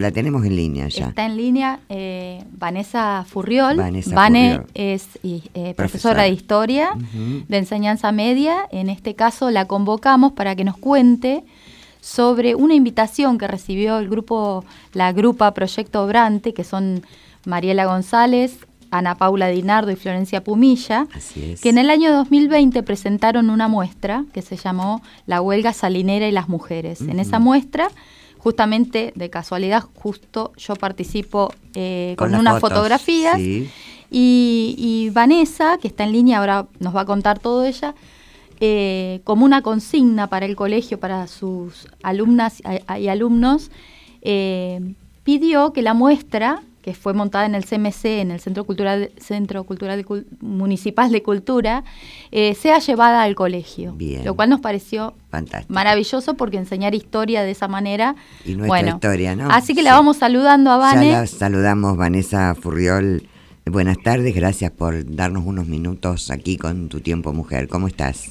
La tenemos en línea ya. Está en línea eh, Vanessa Furriol. Vanessa Vane Furriol. es eh, Profesora. profesora de historia de enseñanza media. En este caso la convocamos para que nos cuente sobre una invitación que recibió el grupo, la grupa Proyecto Obrante, que son Mariela González, Ana Paula Dinardo y Florencia Pumilla, Así es. que en el año 2020 presentaron una muestra que se llamó La huelga salinera y las mujeres. En esa muestra, justamente de casualidad, justo yo participo eh, con, unas fotos, fotografías sí. y, y Vanessa, que está en línea, ahora nos va a contar todo ella, eh, como una consigna para el colegio, para sus alumnas y- y alumnos, eh, pidió que la muestra, que fue montada en el CMC, en el Centro Cultural, Centro Cultural de Cul- Municipal de Cultura, eh, sea llevada al colegio. Bien. Lo cual nos pareció Fantástico. maravilloso porque enseñar historia de esa manera. Y nuestra bueno, historia, ¿no? Así que la vamos saludando a Vane. Ya la saludamos, Vanessa Furriol. Buenas tardes, gracias por darnos unos minutos aquí con tu tiempo, mujer. ¿Cómo estás?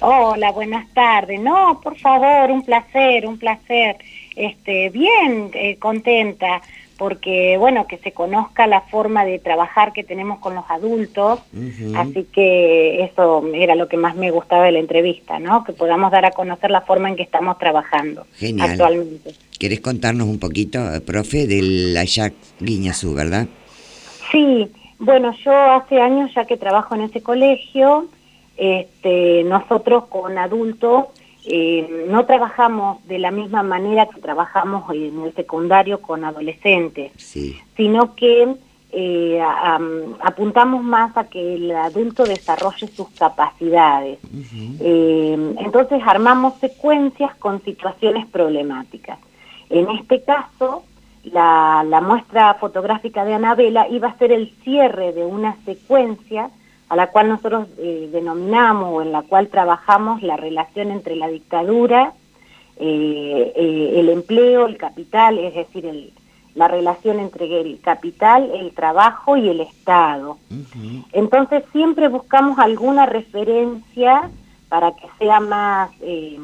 Hola, buenas tardes. No, por favor, un placer, un placer. Este, bien, eh, contenta, porque bueno, que se conozca la forma de trabajar que tenemos con los adultos, así que eso era lo que más me gustaba de la entrevista, ¿no? Que podamos dar a conocer la forma en que estamos trabajando Genial. actualmente. ¿Querés contarnos un poquito, profe, del Ayac Guiñazú, verdad? Sí, bueno, yo hace años ya que trabajo en ese colegio, este, nosotros con adultos eh, no trabajamos de la misma manera que trabajamos en el secundario con adolescentes, Sí. sino que eh, a- apuntamos más a que el adulto desarrolle sus capacidades. Eh, entonces armamos secuencias con situaciones problemáticas. En este caso, la, la muestra fotográfica de Anabela iba a ser el cierre de una secuencia a la cual nosotros eh, denominamos o en la cual trabajamos la relación entre la dictadura, eh, eh, el empleo, el capital, es decir, el- la relación entre el capital, el trabajo y el Estado. Entonces siempre buscamos alguna referencia para que sea más, eh,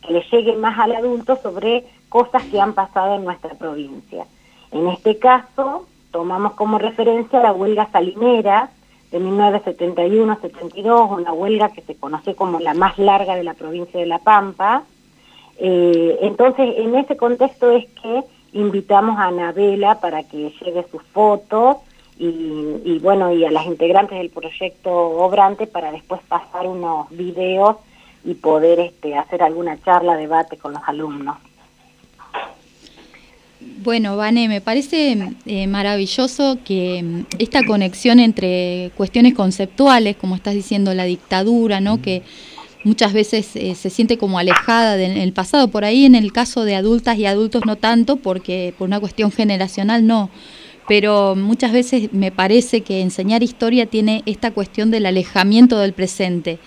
que le llegue más al adulto sobre cosas que han pasado en nuestra provincia. En este caso, tomamos como referencia la huelga salinera de 1971-72, una huelga que se conoce como la más larga de la provincia de La Pampa. Eh, entonces, en ese contexto es que invitamos a Anabela para que lleve sus fotos y, y, bueno, y a las integrantes del proyecto Obrante para después pasar unos videos y poder este, hacer alguna charla, debate con los alumnos. Bueno, Vane, me parece eh, maravilloso que mm, esta conexión entre cuestiones conceptuales, como estás diciendo, la dictadura, ¿no? Que muchas veces eh, se siente como alejada del el pasado. Por ahí, en el caso de adultas y adultos, no tanto, porque por una cuestión generacional no. Pero muchas veces me parece que enseñar historia tiene esta cuestión del alejamiento del presente.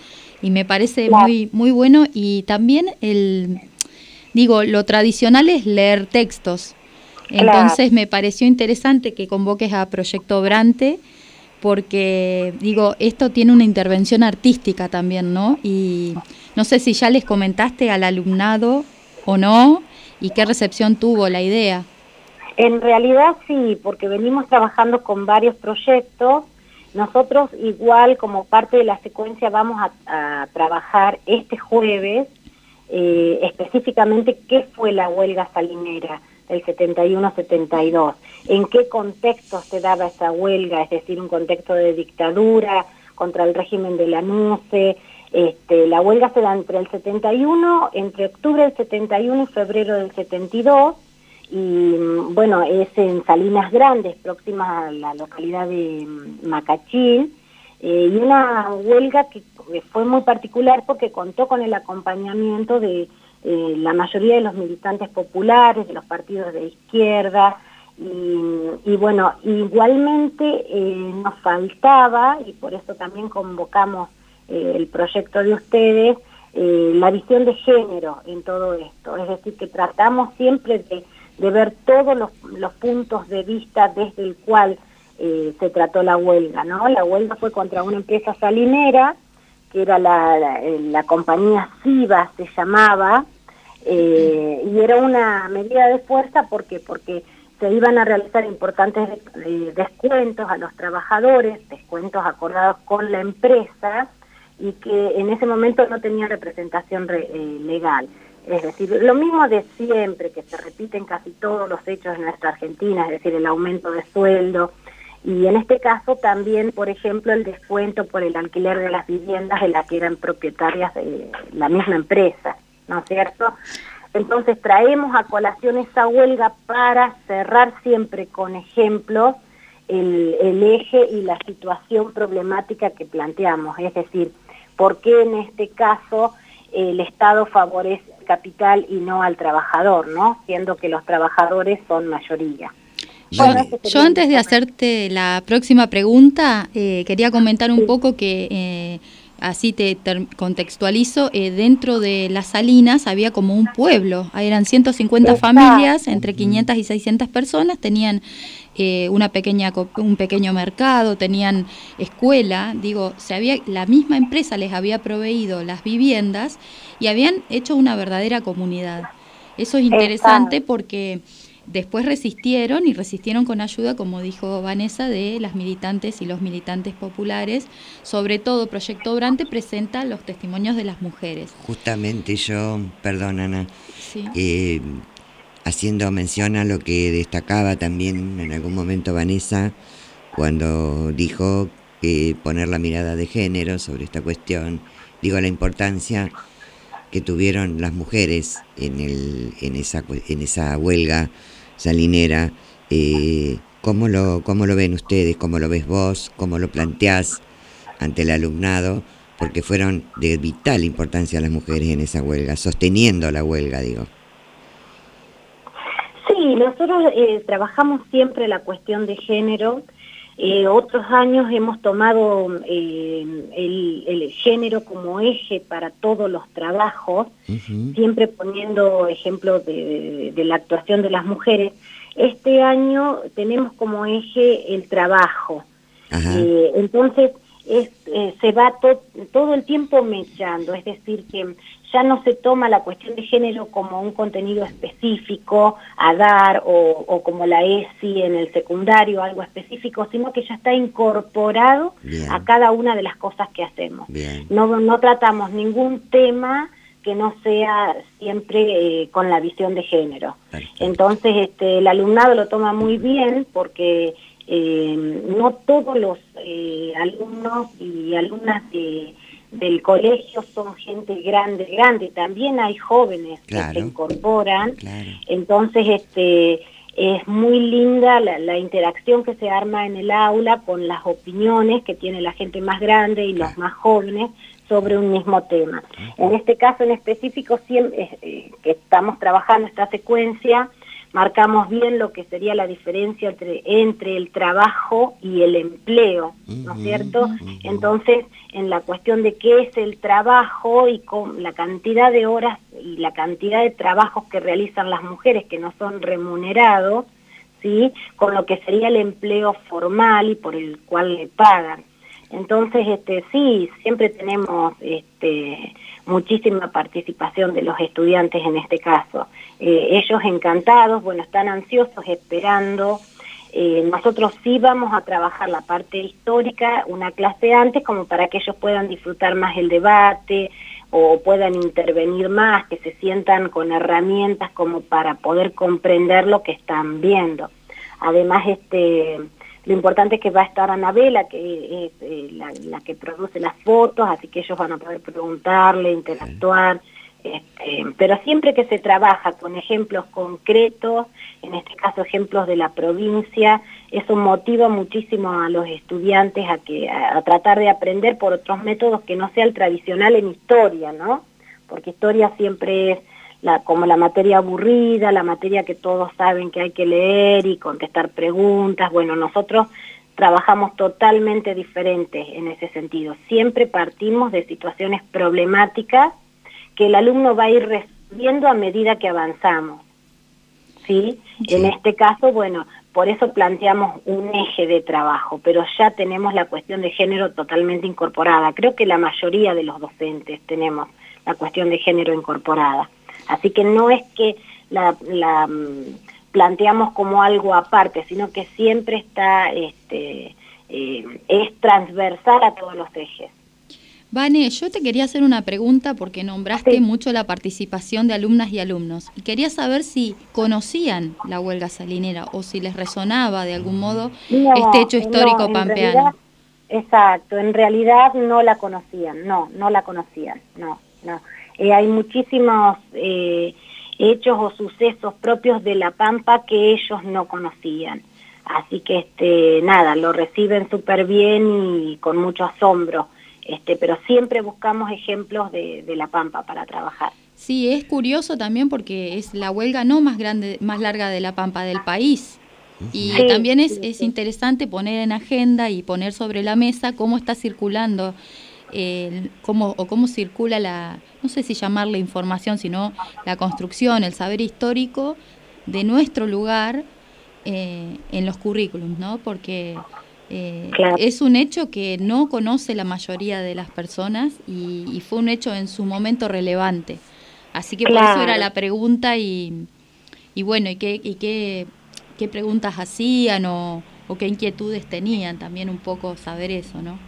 Y me parece muy, muy bueno. Y también el, digo, lo tradicional es leer textos. Claro. Entonces me pareció interesante que convoques a Proyecto Obrante porque, digo, esto tiene una intervención artística también, ¿no? Y no sé si ya les comentaste al alumnado o no y qué recepción tuvo la idea. En realidad sí, porque venimos trabajando con varios proyectos. Nosotros igual como parte de la secuencia vamos a, a trabajar este jueves eh, específicamente qué fue la huelga salinera del 71-72, en qué contexto se daba esa huelga, es decir, un contexto de dictadura contra el régimen de la NUCE. Este, la huelga se da entre el 71, entre octubre del 71 y febrero del 72, y mm, bueno, es en Salinas Grandes, próxima a la localidad de mm, Macachín, eh, y una huelga que fue muy particular porque contó con el acompañamiento de eh, la mayoría de los militantes populares, de los partidos de izquierda, y, bueno, igualmente eh, nos faltaba, y por eso también convocamos eh, el proyecto de ustedes, la visión de género en todo esto, es decir, que tratamos siempre de, ver todos los, puntos de vista desde el cual se trató la huelga, ¿no? La huelga fue contra una empresa salinera, que era la, la compañía SIVA, se llamaba, Eh, y era una medida de fuerza porque porque se iban a realizar importantes descuentos a los trabajadores, descuentos acordados con la empresa y que en ese momento no tenían representación eh, legal. Es decir, lo mismo de siempre, que se repiten casi todos los hechos en nuestra Argentina, es decir, el aumento de sueldo, y en este caso también, por ejemplo, el descuento por el alquiler de las viviendas de las que eran propietarias de la misma empresa, ¿no es cierto? Entonces traemos a colación esa huelga para cerrar siempre con ejemplos el, el eje y la situación problemática que planteamos, es decir, por qué en este caso el Estado favorece al capital y no al trabajador, ¿no? Siendo que los trabajadores son mayoría. Yo, antes de hacerte la próxima pregunta, eh, quería comentar un poco que, eh, así te contextualizo, eh, dentro de las Salinas había como un pueblo, eran 150 familias, entre 500 y 600 personas, tenían una pequeña, un pequeño mercado, tenían escuela, digo, se había, la misma empresa les había proveído las viviendas y habían hecho una verdadera comunidad. Eso es interesante porque Después resistieron y resistieron con ayuda, como dijo Vanessa, de las militantes y los militantes populares. Sobre todo, Proyecto Obrante presenta los testimonios de las mujeres. Justamente yo, perdón Ana, eh, haciendo mención a lo que destacaba también en algún momento Vanessa, cuando dijo que poner la mirada de género sobre esta cuestión, digo la importancia que tuvieron las mujeres en, el, en, esa, en esa huelga salinera. Eh, ¿cómo, lo, ¿Cómo lo ven ustedes? ¿Cómo lo ves vos? ¿Cómo lo planteás ante el alumnado? Porque fueron de vital importancia las mujeres en esa huelga, sosteniendo la huelga, digo. Sí, nosotros eh, trabajamos siempre la cuestión de género. Eh, otros años hemos tomado eh, el, género como eje para todos los trabajos, siempre poniendo ejemplos de, la actuación de las mujeres. Este año tenemos como eje el trabajo. Eh, entonces, se va todo el tiempo mechando, es decir, que ya no se toma la cuestión de género como un contenido específico a dar o, como la ESI en el secundario, algo específico, sino que ya está incorporado a cada una de las cosas que hacemos. No, no tratamos ningún tema que no sea siempre eh, con la visión de género. Entonces, este, el alumnado lo toma muy bien porque eh, no todos los eh, alumnos y alumnas de del colegio son gente grande, grande, también hay jóvenes que se incorporan, entonces este es muy linda la, interacción que se arma en el aula con las opiniones que tiene la gente más grande y los más jóvenes sobre un mismo tema. En este caso en específico, siempre, eh, que estamos trabajando esta secuencia, marcamos bien lo que sería la diferencia entre, entre el trabajo y el empleo, ¿no es cierto? Entonces, en la cuestión de qué es el trabajo y con la cantidad de horas y la cantidad de trabajos que realizan las mujeres que no son remunerados, ¿sí? Con lo que sería el empleo formal y por el cual le pagan. Entonces, este, sí, siempre tenemos este, muchísima participación de los estudiantes en este caso. Eh, ellos encantados, bueno, están ansiosos esperando. Eh, nosotros sí vamos a trabajar la parte histórica, una clase antes, como para que ellos puedan disfrutar más el debate o puedan intervenir más, que se sientan con herramientas como para poder comprender lo que están viendo. Además, este lo importante es que va a estar Anabela, que es eh, la, que produce las fotos, así que ellos van a poder preguntarle, interactuar. Este, pero siempre que se trabaja con ejemplos concretos, en este caso ejemplos de la provincia, eso motiva muchísimo a los estudiantes a, que, a, tratar de aprender por otros métodos que no sea el tradicional en historia, ¿no? Porque historia siempre es la, como la materia aburrida, la materia que todos saben que hay que leer y contestar preguntas. Bueno, nosotros trabajamos totalmente diferentes en ese sentido. Siempre partimos de situaciones problemáticas que el alumno va a ir resolviendo a medida que avanzamos. ¿Sí? En este caso, bueno, por eso planteamos un eje de trabajo, pero ya tenemos la cuestión de género totalmente incorporada. Creo que la mayoría de los docentes tenemos la cuestión de género incorporada. Así que no es que la, mm, planteamos como algo aparte, sino que siempre está, este, eh, es transversal a todos los ejes. Vane, yo te quería hacer una pregunta porque nombraste mucho la participación de alumnas y alumnos y quería saber si conocían la huelga salinera o si les resonaba de algún modo este hecho histórico pampeano. exacto, en realidad no la conocían, no, no la conocían, no, no. Eh, hay muchísimos eh, hechos o sucesos propios de La Pampa que ellos no conocían. Así que, este, nada, lo reciben súper bien y con mucho asombro. Este, pero siempre buscamos ejemplos de, La Pampa para trabajar. Sí, es curioso también porque es la huelga no más grande, más larga de La Pampa del país. Y también es, es interesante poner en agenda y poner sobre la mesa cómo está circulando cómo, o cómo circula la, no sé si llamarle información, sino la construcción, el saber histórico de nuestro lugar eh, en los currículums, ¿no? Porque eh, es un hecho que no conoce la mayoría de las personas y, fue un hecho en su momento relevante. Así que por eso era la pregunta y, y bueno, ¿y qué, y qué, qué preguntas hacían o, o qué inquietudes tenían? También un poco saber eso, ¿no?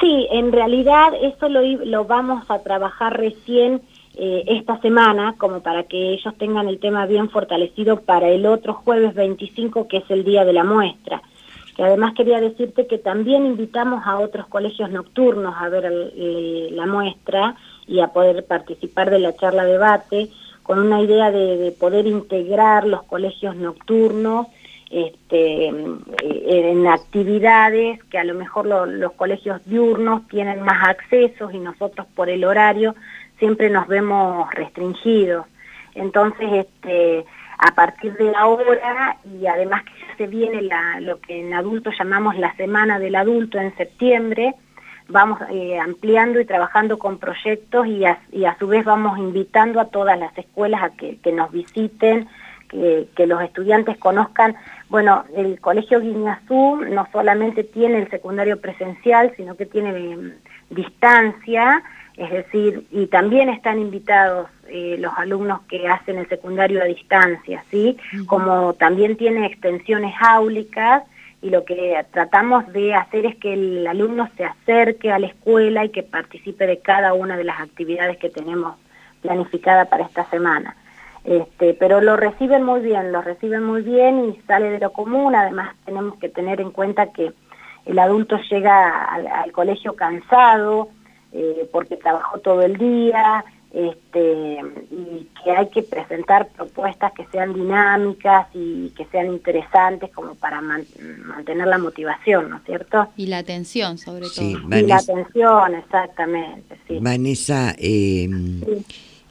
Sí, en realidad eso lo, lo vamos a trabajar recién eh, esta semana, como para que ellos tengan el tema bien fortalecido para el otro jueves 25, que es el día de la muestra. Que además quería decirte que también invitamos a otros colegios nocturnos a ver la muestra y a poder participar de la charla debate, con una idea de poder integrar los colegios nocturnos este, eh, en actividades que a lo mejor los colegios diurnos tienen más accesos y nosotros por el horario siempre nos vemos restringidos. Entonces, este, a partir de ahora y además que se viene lo que en adultos llamamos la Semana del Adulto en septiembre, vamos eh, ampliando y trabajando con proyectos y a, su vez vamos invitando a todas las escuelas a que nos visiten, que, que, los estudiantes conozcan bueno, el Colegio Guiñazú no solamente tiene el secundario presencial, sino que tiene mm, distancia, es decir, y también están invitados eh, los alumnos que hacen el secundario a distancia, ¿sí? Como también tiene extensiones áulicas y lo que tratamos de hacer es que el alumno se acerque a la escuela y que participe de cada una de las actividades que tenemos planificada para esta semana. Este, pero lo reciben muy bien, lo reciben muy bien y sale de lo común, además tenemos que tener en cuenta que el adulto llega al, colegio cansado eh, porque trabajó todo el día este, y que hay que presentar propuestas que sean dinámicas y que sean interesantes como para mantener la motivación, ¿no es cierto? Y la atención sobre todo. y la atención, exactamente. Sí. Vanessa, eh,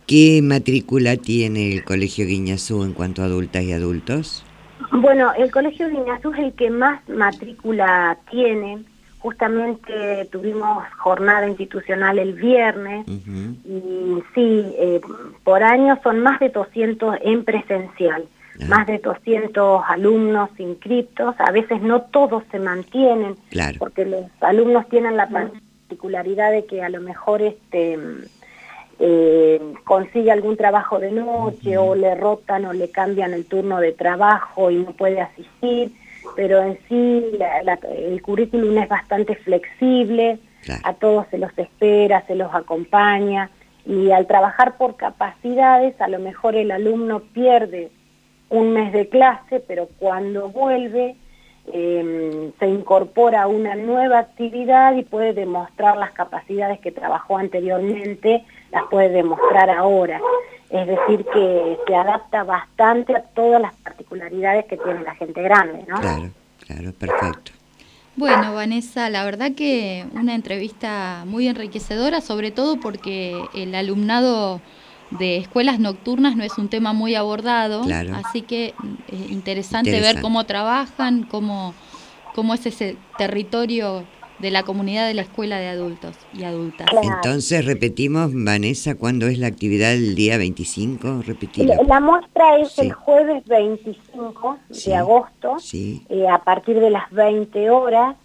¿Qué matrícula tiene el Colegio Guiñazú en cuanto a adultas y adultos? Bueno, el Colegio Guiñazú es el que más matrícula tiene. Justamente tuvimos jornada institucional el viernes y sí, eh, por año son más de 200 en presencial, ah. más de 200 alumnos inscriptos. A veces no todos se mantienen porque los alumnos tienen la particularidad de que a lo mejor este eh, consigue algún trabajo de noche o le rotan o le cambian el turno de trabajo y no puede asistir, pero en sí el currículum es bastante flexible, a todos se los espera, se los acompaña y al trabajar por capacidades a lo mejor el alumno pierde un mes de clase, pero cuando vuelve eh, se incorpora a una nueva actividad y puede demostrar las capacidades que trabajó anteriormente, las puede demostrar ahora. Es decir, que se adapta bastante a todas las particularidades que tiene la gente grande, ¿no? Claro, claro, perfecto. Bueno, Vanessa, la verdad que una entrevista muy enriquecedora, sobre todo porque el alumnado de escuelas nocturnas no es un tema muy abordado, así que es eh, interesante, ver cómo trabajan, cómo, cómo es ese territorio de la comunidad de la escuela de adultos y adultas. Entonces, repetimos, Vanessa, ¿cuándo es la actividad del día 25? La, muestra es el jueves 25 de agosto, eh, a partir de las 20 horas,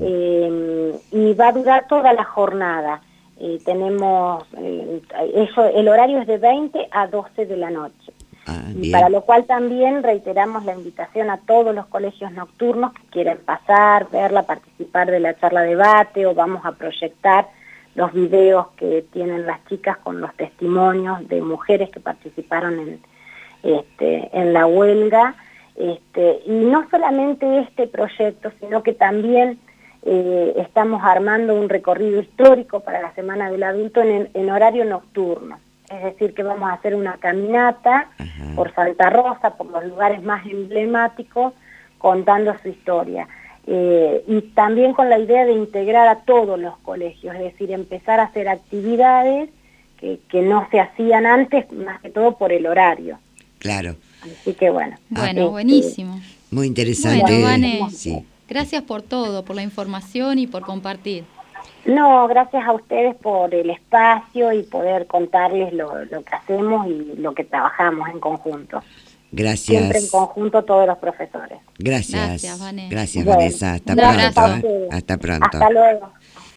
eh, y va a durar toda la jornada. Eh, tenemos, eh, eso, el horario es de 20 a 12 de la noche. Ah, y para lo cual también reiteramos la invitación a todos los colegios nocturnos que quieran pasar, verla, participar de la charla debate o vamos a proyectar los videos que tienen las chicas con los testimonios de mujeres que participaron en, este, en la huelga. Este, y no solamente este proyecto, sino que también eh, estamos armando un recorrido histórico para la Semana del Adulto en, horario nocturno. Es decir, que vamos a hacer una caminata por Santa Rosa, por los lugares más emblemáticos, contando su historia. Eh, y también con la idea de integrar a todos los colegios, es decir, empezar a hacer actividades que, no se hacían antes, más que todo por el horario. Claro. Así que bueno. Bueno, este, buenísimo. Muy interesante. sí. Gracias por todo, por la información y por compartir. No, gracias a ustedes por el espacio y poder contarles lo, lo que hacemos y lo que trabajamos en conjunto. Gracias. Siempre en conjunto todos los profesores. Gracias. Gracias, Vanessa. Gracias, Vanessa. Hasta pronto. ¿eh? Hasta pronto. Hasta luego.